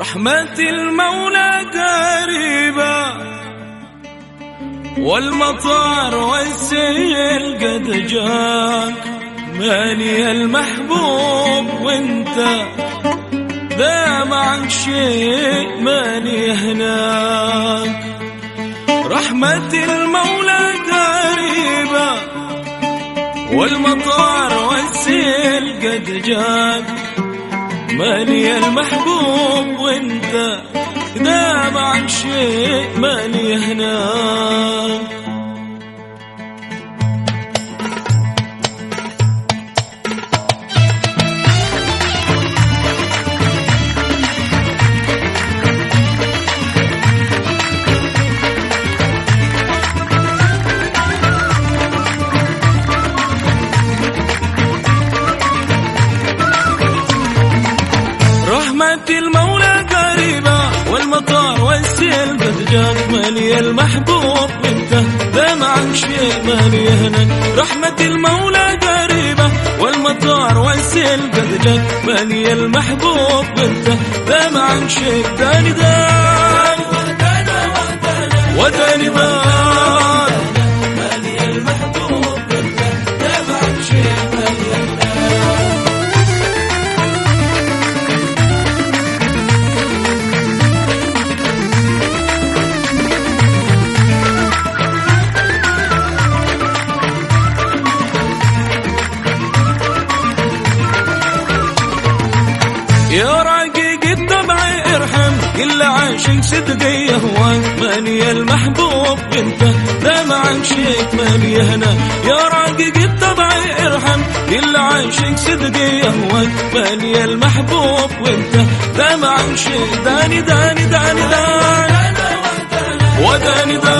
رحمة المولى قريبة والمطار والسيل قد جاك. ماني المحبوب وانت ذا معك شيء ماني هناك. رحمة المولى قريبة والمطار والسيل قد جاك. ماني المحبوب ذا معك شيء ماني هناك جاك مالي المحبوب انت. معك شيء مالي هناك رحمة المولى قريبة والمطار والسيل قد جاك مالي المحبوب انت. معك شيء داني دان وداني دان كل عاشق صدق يهواك ماني المحبوب انت. معك شيء ماني هنا. يا رقيق الطبع ارحم كل عاشق صدق يهواك ماني المحبوب وانت معك شيء داني داني داني داني. وداني داني.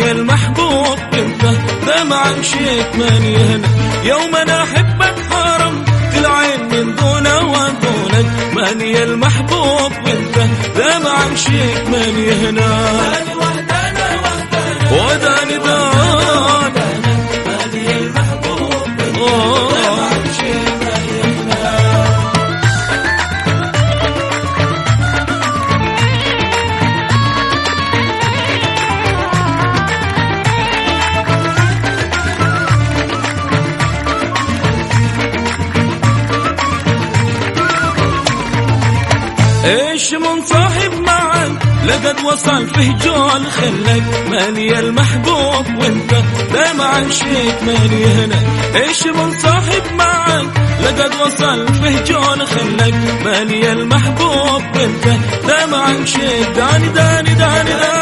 ماني المحبوب انت لا معك شيك ماني هنا يوم أنا احبك حرم بالعين من دونه ودونك. ماني المحبوب انت لا معك شيك ماني هنا إيش من صاحب معك لقد وصل فيه جول خلك ماني المحبوب. وانت لا معك شيك ماني هنا. إيش من صاحب معك لقد وصل فيه جول خلك ماني المحبوب. وانت لا معك شيك داني داني داني داني.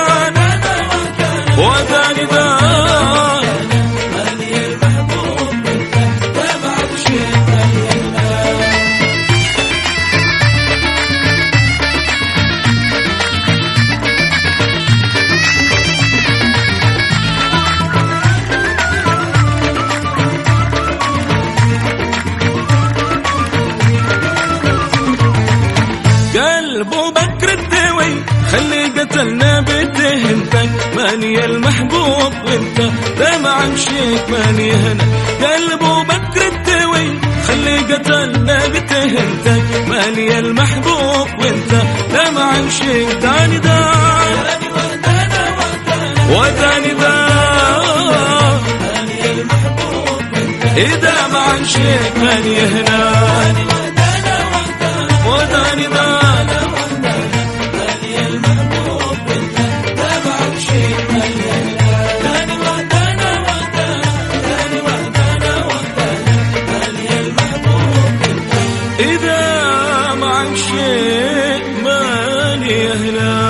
شيك ماني هنا قلبه بكر الدوي خلي قتلنا بتهمتك ماني المحبوب وانت لا معك شيك داني دان وداني دان إذا معك شيك ماني هنا ماني أهلاك.